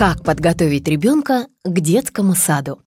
Как подготовить ребенка к детскому саду?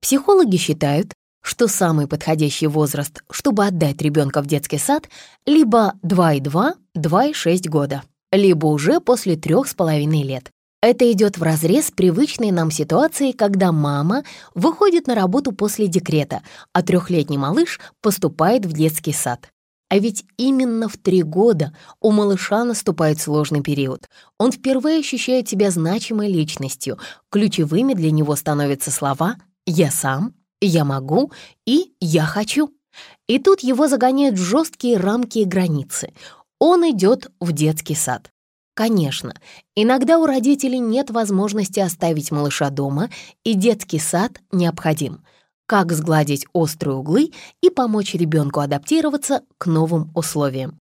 Психологи считают, что самый подходящий возраст, чтобы отдать ребенка в детский сад, либо 2,2-2,6 года, либо уже после 3,5 лет. Это идет вразрез с привычной нам ситуацией, когда мама выходит на работу после декрета, а трехлетний малыш поступает в детский сад. А ведь именно в три года у малыша наступает сложный период. Он впервые ощущает себя значимой личностью. Ключевыми для него становятся слова «я сам», «я могу» и «я хочу». И тут его загоняют в жесткие рамки и границы. Он идет в детский сад. Конечно, иногда у родителей нет возможности оставить малыша дома, и детский сад необходим. Как сгладить острые углы и помочь ребенку адаптироваться к новым условиям.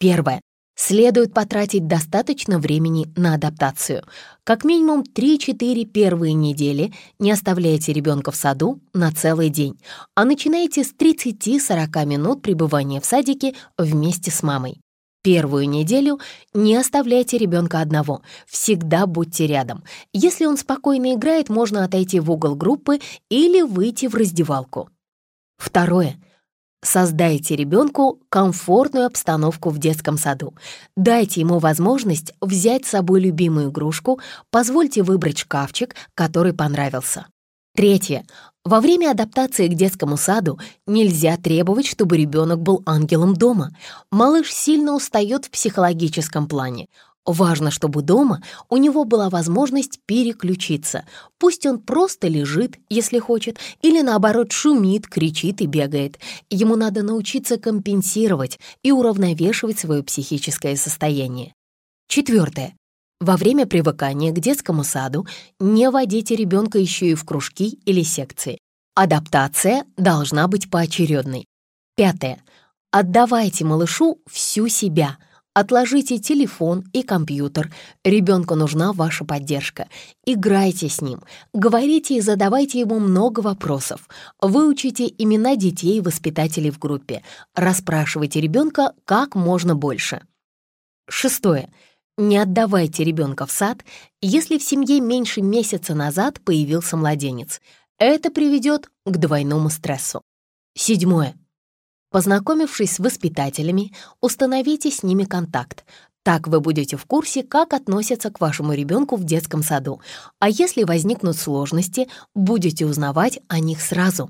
Первое. Следует потратить достаточно времени на адаптацию. Как минимум 3-4 первые недели не оставляйте ребенка в саду на целый день, а начинайте с 30-40 минут пребывания в садике вместе с мамой. Первую неделю не оставляйте ребенка одного, всегда будьте рядом. Если он спокойно играет, можно отойти в угол группы или выйти в раздевалку. Второе. Создайте ребенку комфортную обстановку в детском саду. Дайте ему возможность взять с собой любимую игрушку, позвольте выбрать шкафчик, который понравился. Третье. Во время адаптации к детскому саду нельзя требовать, чтобы ребенок был ангелом дома. Малыш сильно устает в психологическом плане. Важно, чтобы дома у него была возможность переключиться. Пусть он просто лежит, если хочет, или наоборот шумит, кричит и бегает. Ему надо научиться компенсировать и уравновешивать свое психическое состояние. Четвертое. Во время привыкания к детскому саду не водите ребенка еще и в кружки или секции. Адаптация должна быть поочередной. Пятое. Отдавайте малышу всю себя. Отложите телефон и компьютер. Ребенку нужна ваша поддержка. Играйте с ним. Говорите и задавайте ему много вопросов. Выучите имена детей и воспитателей в группе. Расспрашивайте ребенка как можно больше. Шестое. Не отдавайте ребенка в сад, если в семье меньше месяца назад появился младенец. Это приведет к двойному стрессу. Седьмое. Познакомившись с воспитателями, установите с ними контакт. Так вы будете в курсе, как относятся к вашему ребенку в детском саду. А если возникнут сложности, будете узнавать о них сразу.